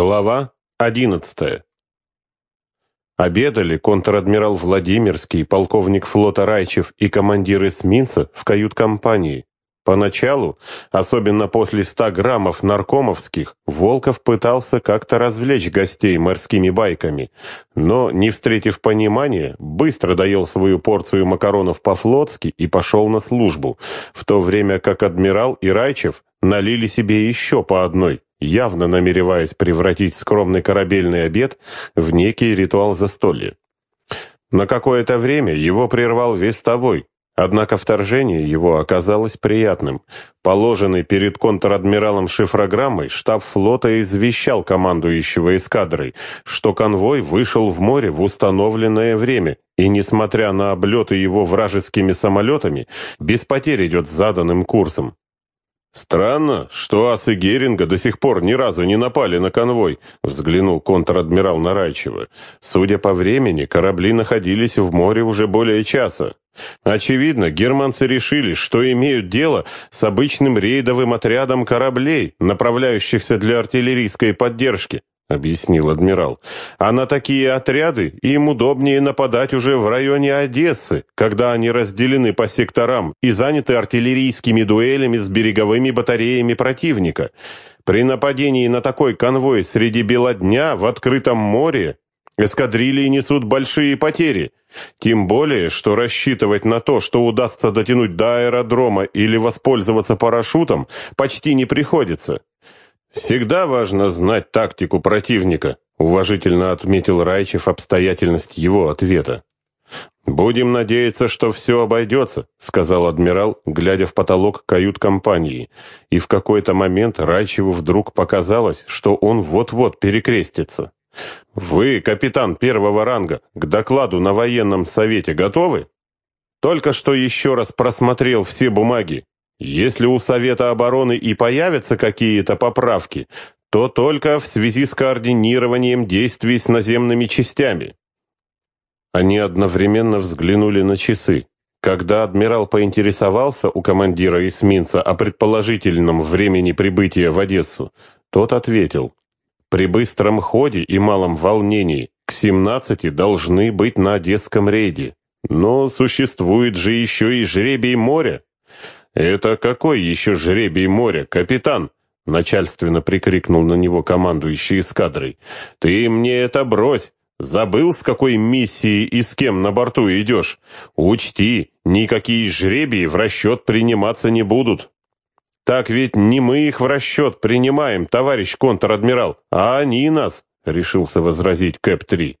Глава одиннадцатая. Обедали контр-адмирал Владимирский, полковник флота Райчев и командир эсминца в кают-компании. Поначалу, особенно после ста граммов наркомовских, Волков пытался как-то развлечь гостей морскими байками, но, не встретив понимания, быстро доел свою порцию макаронов по-флотски и пошел на службу, в то время как адмирал и Райчев налили себе еще по одной, явно намереваясь превратить скромный корабельный обед в некий ритуал застолья. На какое-то время его прервал вестовой, однако вторжение его оказалось приятным. Положенный перед контр-адмиралом шифрограммой, штаб флота извещал командующего эскадрой, что конвой вышел в море в установленное время, и, несмотря на облеты его вражескими самолетами, без потерь идет заданным курсом. «Странно, что асы Геринга до сих пор ни разу не напали на конвой», взглянул контр-адмирал Нарайчева. «Судя по времени, корабли находились в море уже более часа. Очевидно, германцы решили, что имеют дело с обычным рейдовым отрядом кораблей, направляющихся для артиллерийской поддержки. — объяснил адмирал. «А на такие отряды им удобнее нападать уже в районе Одессы, когда они разделены по секторам и заняты артиллерийскими дуэлями с береговыми батареями противника. При нападении на такой конвой среди бела дня в открытом море эскадрильи несут большие потери. Тем более, что рассчитывать на то, что удастся дотянуть до аэродрома или воспользоваться парашютом, почти не приходится». «Всегда важно знать тактику противника», — уважительно отметил Райчев обстоятельность его ответа. «Будем надеяться, что все обойдется», — сказал адмирал, глядя в потолок кают-компании. И в какой-то момент Райчеву вдруг показалось, что он вот-вот перекрестится. «Вы, капитан первого ранга, к докладу на военном совете готовы?» «Только что еще раз просмотрел все бумаги. Если у Совета обороны и появятся какие-то поправки, то только в связи с координированием действий с наземными частями. Они одновременно взглянули на часы. Когда адмирал поинтересовался у командира эсминца о предположительном времени прибытия в Одессу, тот ответил, «При быстром ходе и малом волнении к 17 должны быть на Одесском рейде. Но существует же еще и жребий моря. «Это какой еще жребий моря, капитан?» Начальственно прикрикнул на него командующий эскадрой. «Ты мне это брось! Забыл, с какой миссией и с кем на борту идешь? Учти, никакие жребии в расчет приниматься не будут!» «Так ведь не мы их в расчет принимаем, товарищ контр-адмирал, а они нас!» — решился возразить Кэп-3.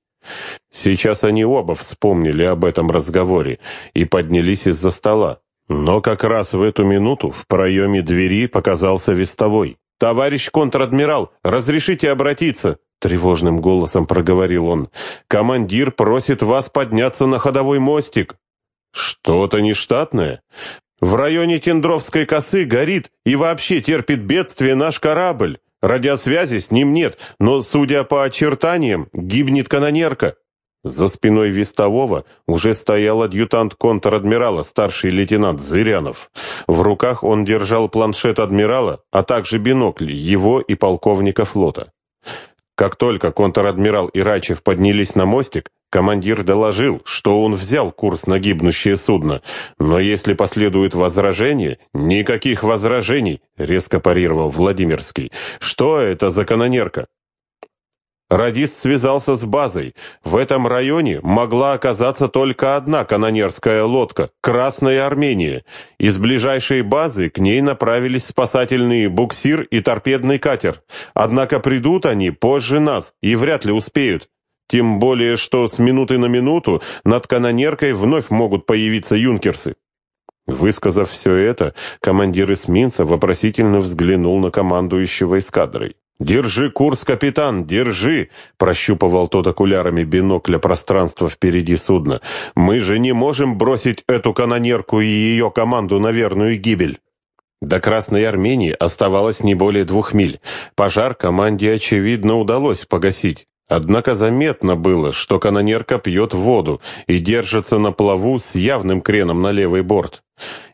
Сейчас они оба вспомнили об этом разговоре и поднялись из-за стола. Но как раз в эту минуту в проеме двери показался вестовой. «Товарищ контр-адмирал, разрешите обратиться?» Тревожным голосом проговорил он. «Командир просит вас подняться на ходовой мостик». «Что-то нештатное?» «В районе Тендровской косы горит и вообще терпит бедствие наш корабль. Радиосвязи с ним нет, но, судя по очертаниям, гибнет канонерка. За спиной Вестового уже стоял адъютант контр-адмирала, старший лейтенант Зырянов. В руках он держал планшет адмирала, а также бинокль его и полковника флота. Как только контр-адмирал и Рачев поднялись на мостик, командир доложил, что он взял курс на гибнущее судно. Но если последует возражение, никаких возражений, резко парировал Владимирский. Что это за канонерка? Радист связался с базой. В этом районе могла оказаться только одна канонерская лодка – «Красная Армения». Из ближайшей базы к ней направились спасательные буксир и торпедный катер. Однако придут они позже нас и вряд ли успеют. Тем более, что с минуты на минуту над канонеркой вновь могут появиться юнкерсы. Высказав все это, командир эсминца вопросительно взглянул на командующего эскадрой. «Держи курс, капитан, держи!» — прощупывал тот окулярами бинокля пространство впереди судна. «Мы же не можем бросить эту канонерку и ее команду на верную гибель!» До Красной Армении оставалось не более двух миль. Пожар команде, очевидно, удалось погасить. Однако заметно было, что канонерка пьет воду и держится на плаву с явным креном на левый борт.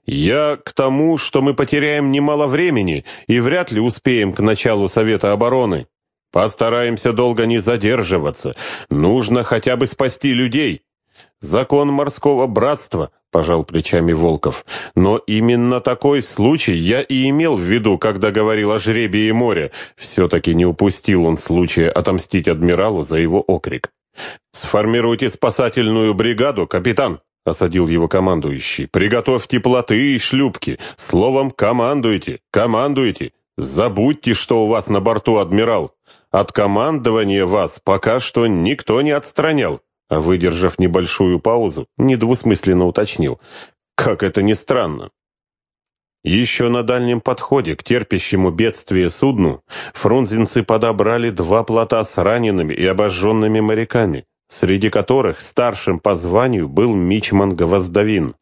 «Я к тому, что мы потеряем немало времени и вряд ли успеем к началу Совета обороны», Постараемся долго не задерживаться. Нужно хотя бы спасти людей. Закон морского братства, пожал плечами Волков. Но именно такой случай я и имел в виду, когда говорил о жребии моря. Все-таки не упустил он случая отомстить адмиралу за его окрик. «Сформируйте спасательную бригаду, капитан!» — осадил его командующий. «Приготовьте плоты и шлюпки. Словом, командуйте, командуйте. Забудьте, что у вас на борту адмирал. От командования вас пока что никто не отстранял. А выдержав небольшую паузу, недвусмысленно уточнил. Как это ни странно. Еще на дальнем подходе к терпящему бедствие судну фрунзенцы подобрали два плота с ранеными и обожженными моряками, среди которых старшим по званию был мичман Гвоздовин.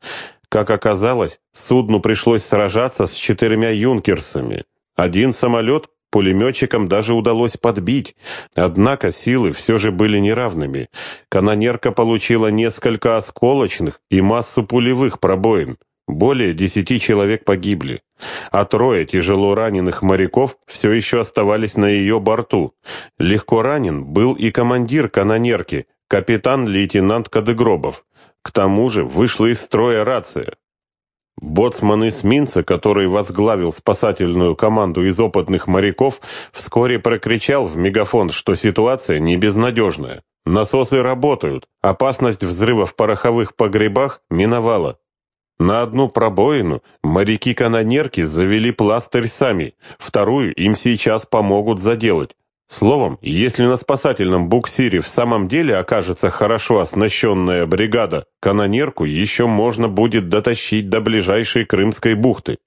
Как оказалось, судну пришлось сражаться с четырьмя юнкерсами. Один самолет Пулеметчикам даже удалось подбить, однако силы все же были неравными. Канонерка получила несколько осколочных и массу пулевых пробоин. Более десяти человек погибли, а трое тяжело раненых моряков все еще оставались на ее борту. Легко ранен был и командир канонерки, капитан-лейтенант Кадыгробов. К тому же вышла из строя рация. Боцман эсминца, который возглавил спасательную команду из опытных моряков, вскоре прокричал в мегафон, что ситуация не безнадежная. Насосы работают, опасность взрыва в пороховых погребах миновала. На одну пробоину моряки-канонерки завели пластырь сами, вторую им сейчас помогут заделать. Словом, если на спасательном буксире в самом деле окажется хорошо оснащенная бригада, канонерку еще можно будет дотащить до ближайшей Крымской бухты.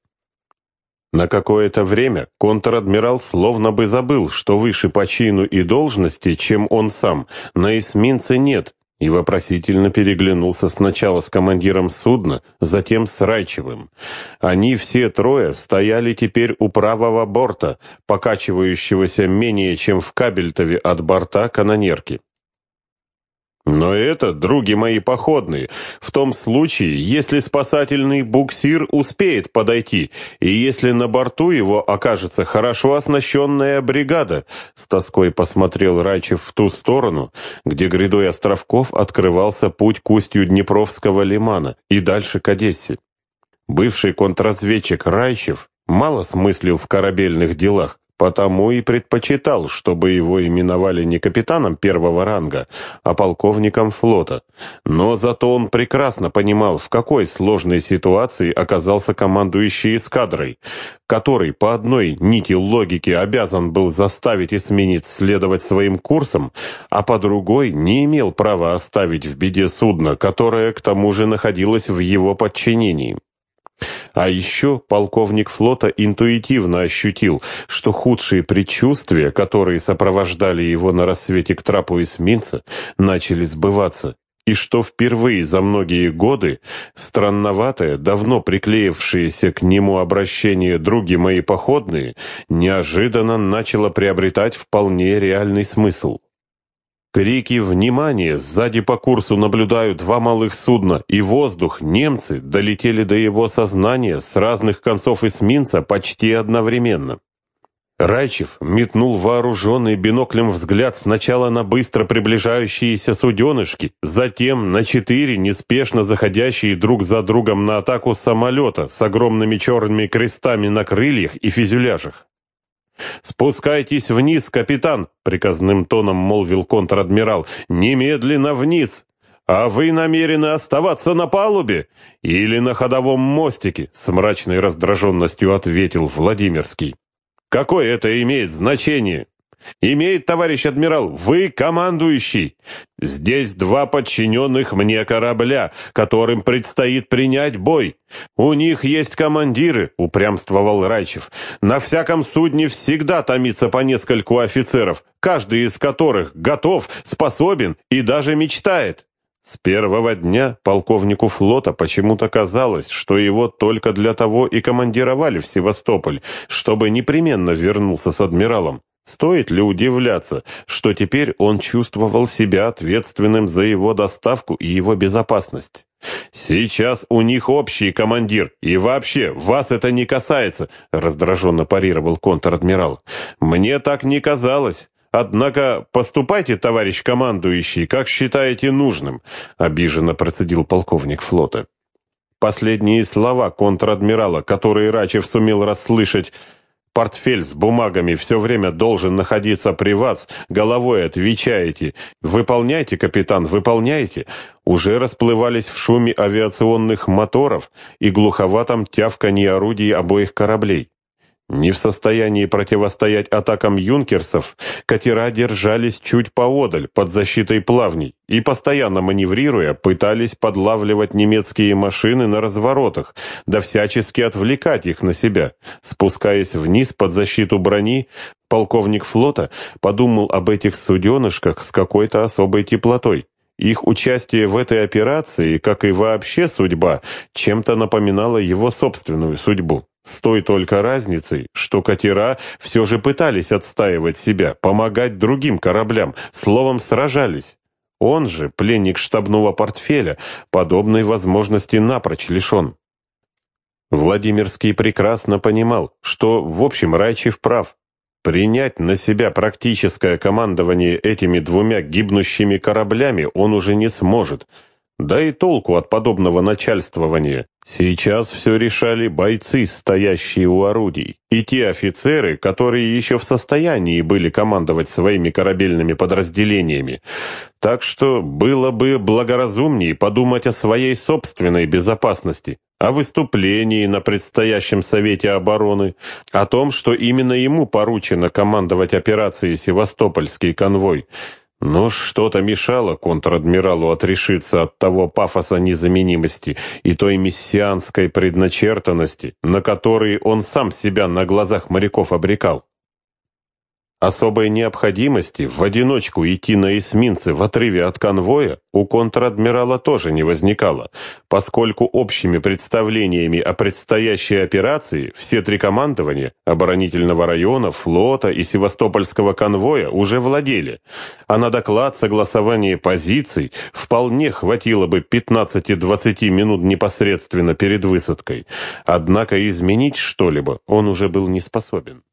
На какое-то время контр-адмирал словно бы забыл, что выше по чину и должности, чем он сам, на эсминце нет, и вопросительно переглянулся сначала с командиром судна, затем с Райчевым. Они все трое стояли теперь у правого борта, покачивающегося менее чем в кабельтове от борта канонерки. Но это, други мои походные, в том случае, если спасательный буксир успеет подойти, и если на борту его окажется хорошо оснащенная бригада, с тоской посмотрел Райчев в ту сторону, где грядой островков открывался путь к устью Днепровского лимана и дальше к Одессе. Бывший контрразведчик Райчев мало смыслил в корабельных делах, Потому и предпочитал, чтобы его именовали не капитаном первого ранга, а полковником флота. Но зато он прекрасно понимал, в какой сложной ситуации оказался командующий эскадрой, который по одной нити логики обязан был заставить эсминец следовать своим курсом, а по другой не имел права оставить в беде судно, которое к тому же находилось в его подчинении. А еще полковник флота интуитивно ощутил, что худшие предчувствия, которые сопровождали его на рассвете к трапу эсминца, начали сбываться, и что впервые за многие годы странноватое, давно приклеившееся к нему обращение «други мои походные» неожиданно начало приобретать вполне реальный смысл. Крики «Внимание!» Сзади по курсу наблюдают два малых судна, и воздух, немцы, долетели до его сознания с разных концов эсминца почти одновременно. Райчев метнул вооруженный биноклем взгляд сначала на быстро приближающиеся суденышки, затем на четыре неспешно заходящие друг за другом на атаку самолета с огромными черными крестами на крыльях и фюзеляжах. «Спускайтесь вниз, капитан!» — приказным тоном молвил контр-адмирал. «Немедленно вниз! А вы намерены оставаться на палубе или на ходовом мостике?» — с мрачной раздраженностью ответил Владимирский. «Какое это имеет значение?» «Имеет, товарищ адмирал, вы командующий. Здесь два подчиненных мне корабля, которым предстоит принять бой. У них есть командиры», — упрямствовал Райчев. «На всяком судне всегда томится по нескольку офицеров, каждый из которых готов, способен и даже мечтает». С первого дня полковнику флота почему-то казалось, что его только для того и командировали в Севастополь, чтобы непременно вернулся с адмиралом. Стоит ли удивляться, что теперь он чувствовал себя ответственным за его доставку и его безопасность? «Сейчас у них общий командир, и вообще, вас это не касается», раздраженно парировал контр-адмирал. «Мне так не казалось. Однако поступайте, товарищ командующий, как считаете нужным, обиженно процедил полковник флота. Последние слова контр-адмирала, которые Рачев сумел расслышать, Портфель с бумагами все время должен находиться при вас. Головой отвечаете. Выполняйте, капитан, выполняйте. Уже расплывались в шуме авиационных моторов и глуховатом тявканье орудий обоих кораблей. Не в состоянии противостоять атакам юнкерсов, катера держались чуть поодаль, под защитой плавней, и, постоянно маневрируя, пытались подлавливать немецкие машины на разворотах, да всячески отвлекать их на себя. Спускаясь вниз под защиту брони, полковник флота подумал об этих суденышках с какой-то особой теплотой. Их участие в этой операции, как и вообще судьба, чем-то напоминало его собственную судьбу. С той только разницей, что катера все же пытались отстаивать себя, помогать другим кораблям, словом, сражались. Он же, пленник штабного портфеля, подобной возможности напрочь лишен. Владимирский прекрасно понимал, что, в общем, Райчев прав. Принять на себя практическое командование этими двумя гибнущими кораблями он уже не сможет. Да и толку от подобного начальствования. Сейчас все решали бойцы, стоящие у орудий, и те офицеры, которые еще в состоянии были командовать своими корабельными подразделениями. Так что было бы благоразумнее подумать о своей собственной безопасности, о выступлении на предстоящем Совете обороны, о том, что именно ему поручено командовать операцией «Севастопольский конвой», но что-то мешало контр-адмиралу отрешиться от того пафоса незаменимости и той мессианской предначертанности, на которые он сам себя на глазах моряков обрекал. Особой необходимости в одиночку идти на эсминцы в отрыве от конвоя у контр-адмирала тоже не возникало, поскольку общими представлениями о предстоящей операции все три командования оборонительного района, флота и севастопольского конвоя уже владели, а на доклад согласования позиций вполне хватило бы 15-20 минут непосредственно перед высадкой. Однако изменить что-либо он уже был не способен.